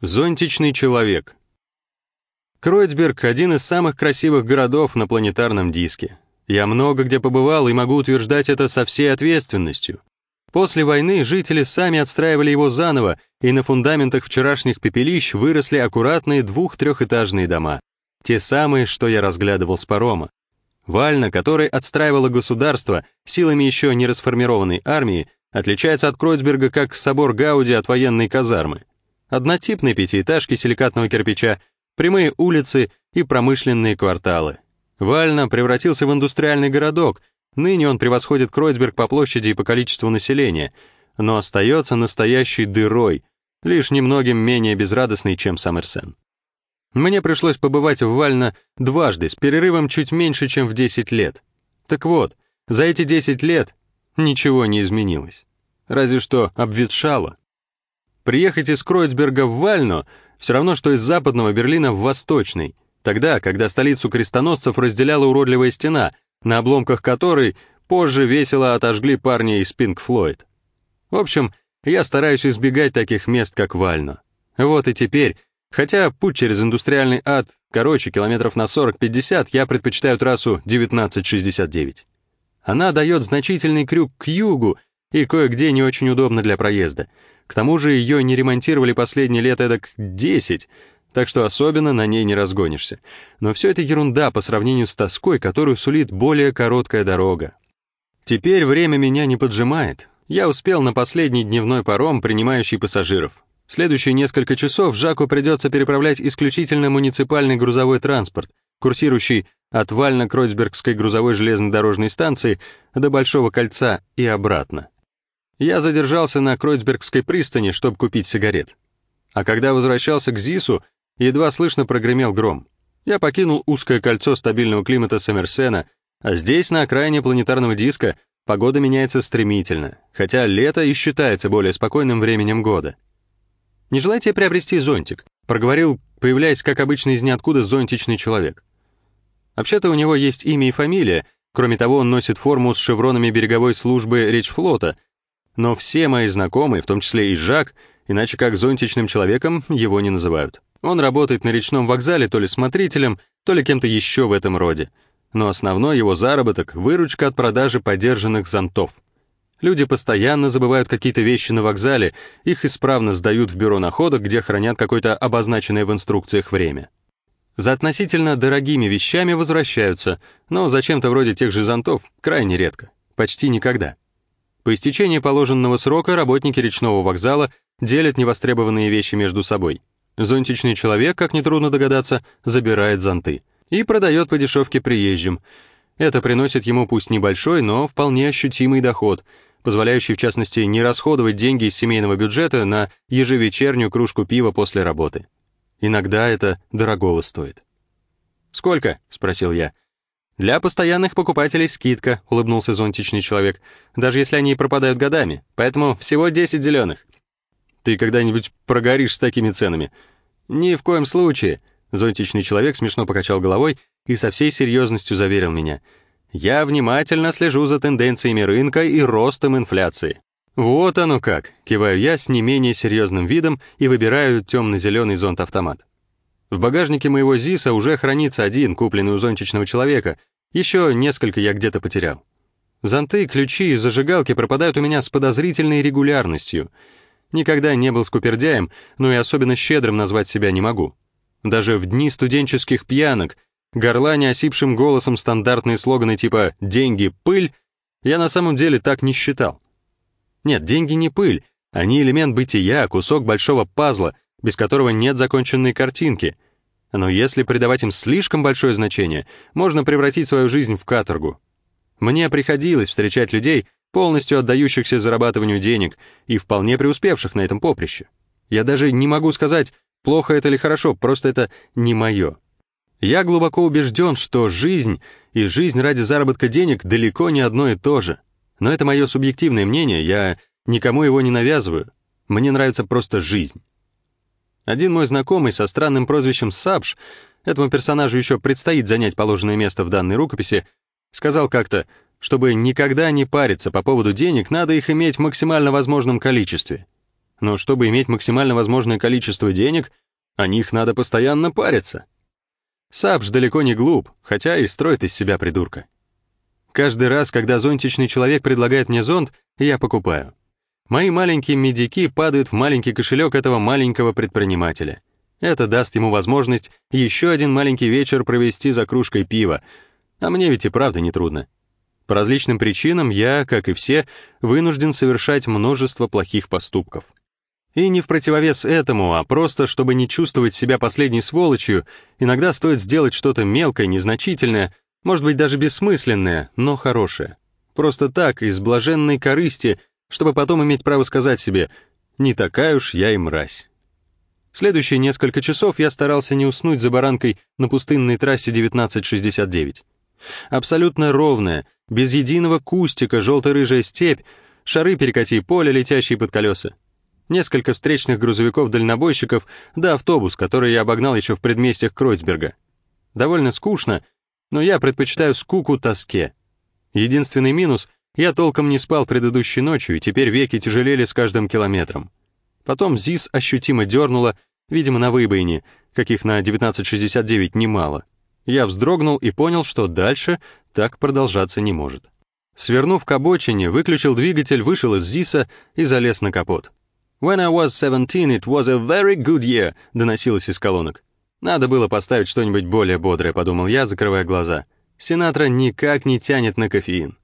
Зонтичный человек. Кройцберг — один из самых красивых городов на планетарном диске. Я много где побывал и могу утверждать это со всей ответственностью. После войны жители сами отстраивали его заново, и на фундаментах вчерашних пепелищ выросли аккуратные двух-трехэтажные дома. Те самые, что я разглядывал с парома. Вальна, который отстраивало государство силами еще не расформированной армии, отличается от Кройцберга как собор Гауди от военной казармы однотипные пятиэтажки силикатного кирпича, прямые улицы и промышленные кварталы. Вально превратился в индустриальный городок, ныне он превосходит Кройцберг по площади и по количеству населения, но остается настоящей дырой, лишь немногим менее безрадостной, чем Саммерсен. Мне пришлось побывать в Вально дважды, с перерывом чуть меньше, чем в 10 лет. Так вот, за эти 10 лет ничего не изменилось. Разве что обветшало. Приехать из Кройцберга в Вально все равно, что из западного Берлина в восточный, тогда, когда столицу крестоносцев разделяла уродливая стена, на обломках которой позже весело отожгли парни из Пинк Флойд. В общем, я стараюсь избегать таких мест, как Вально. Вот и теперь, хотя путь через индустриальный ад короче, километров на 40-50, я предпочитаю трассу 1969. Она дает значительный крюк к югу и кое-где не очень удобно для проезда — к тому же ее не ремонтировали последние лет эдак 10, так что особенно на ней не разгонишься. Но все это ерунда по сравнению с тоской, которую сулит более короткая дорога. Теперь время меня не поджимает. Я успел на последний дневной паром, принимающий пассажиров. Следующие несколько часов Жаку придется переправлять исключительно муниципальный грузовой транспорт, курсирующий от Вально-Кройцбергской грузовой железнодорожной станции до Большого кольца и обратно. Я задержался на Кройцбергской пристани, чтобы купить сигарет. А когда возвращался к ЗИСу, едва слышно прогремел гром. Я покинул узкое кольцо стабильного климата Саммерсена, а здесь, на окраине планетарного диска, погода меняется стремительно, хотя лето и считается более спокойным временем года. «Не желаете приобрести зонтик?» — проговорил, появляясь, как обычно, из ниоткуда зонтичный человек. Вообще-то у него есть имя и фамилия, кроме того, он носит форму с шевронами береговой службы Речфлота — но все мои знакомые, в том числе и Жак, иначе как зонтичным человеком его не называют. Он работает на речном вокзале то ли смотрителем, то ли кем-то еще в этом роде. Но основной его заработок — выручка от продажи подержанных зонтов. Люди постоянно забывают какие-то вещи на вокзале, их исправно сдают в бюро находок, где хранят какое-то обозначенное в инструкциях время. За относительно дорогими вещами возвращаются, но зачем-то вроде тех же зонтов крайне редко, почти никогда. По истечении положенного срока работники речного вокзала делят невостребованные вещи между собой. Зонтичный человек, как нетрудно догадаться, забирает зонты и продает по дешевке приезжим. Это приносит ему пусть небольшой, но вполне ощутимый доход, позволяющий, в частности, не расходовать деньги из семейного бюджета на ежевечернюю кружку пива после работы. Иногда это дорогого стоит. «Сколько?» — спросил я. «Для постоянных покупателей скидка», — улыбнулся зонтичный человек, «даже если они пропадают годами, поэтому всего 10 зеленых». «Ты когда-нибудь прогоришь с такими ценами?» «Ни в коем случае», — зонтичный человек смешно покачал головой и со всей серьезностью заверил меня. «Я внимательно слежу за тенденциями рынка и ростом инфляции». «Вот оно как», — киваю я с не менее серьезным видом и выбираю темно-зеленый зонт-автомат. В багажнике моего ЗИСа уже хранится один, купленный у зонтичного человека, еще несколько я где-то потерял. Зонты, ключи и зажигалки пропадают у меня с подозрительной регулярностью. Никогда не был скупердяем, но и особенно щедрым назвать себя не могу. Даже в дни студенческих пьянок, горланя осипшим голосом стандартные слоганы типа «деньги — пыль», я на самом деле так не считал. Нет, деньги не пыль, они элемент бытия, кусок большого пазла, без которого нет законченной картинки — но если придавать им слишком большое значение, можно превратить свою жизнь в каторгу. Мне приходилось встречать людей, полностью отдающихся зарабатыванию денег и вполне преуспевших на этом поприще. Я даже не могу сказать, плохо это или хорошо, просто это не мое. Я глубоко убежден, что жизнь и жизнь ради заработка денег далеко не одно и то же. Но это мое субъективное мнение, я никому его не навязываю. Мне нравится просто жизнь. Один мой знакомый со странным прозвищем Сабж, этому персонажу еще предстоит занять положенное место в данной рукописи, сказал как-то, чтобы никогда не париться по поводу денег, надо их иметь в максимально возможном количестве. но чтобы иметь максимально возможное количество денег, о них надо постоянно париться. Сапж далеко не глуп, хотя и строит из себя придурка. Каждый раз, когда зонтичный человек предлагает мне зонт, я покупаю. Мои маленькие медики падают в маленький кошелек этого маленького предпринимателя. Это даст ему возможность еще один маленький вечер провести за кружкой пива, а мне ведь и правда не трудно. По различным причинам я, как и все, вынужден совершать множество плохих поступков. И не в противовес этому, а просто, чтобы не чувствовать себя последней сволочью, иногда стоит сделать что-то мелкое, незначительное, может быть, даже бессмысленное, но хорошее. Просто так, из блаженной корысти, чтобы потом иметь право сказать себе «не такая уж я и мразь». Следующие несколько часов я старался не уснуть за баранкой на пустынной трассе 1969. Абсолютно ровная, без единого кустика, желто-рыжая степь, шары перекати поля, летящие под колеса. Несколько встречных грузовиков-дальнобойщиков, да автобус, который я обогнал еще в предместьях Кройцберга. Довольно скучно, но я предпочитаю скуку тоске. Единственный минус — я толком не спал предыдущей ночью, и теперь веки тяжелели с каждым километром. Потом ЗИС ощутимо дернуло, видимо, на выбоине, каких на 1969 немало. Я вздрогнул и понял, что дальше так продолжаться не может. Свернув к обочине, выключил двигатель, вышел из ЗИСа и залез на капот. «When I was seventeen, it was a very good year», — доносилось из колонок. «Надо было поставить что-нибудь более бодрое», — подумал я, закрывая глаза. Синатра никак не тянет на кофеин.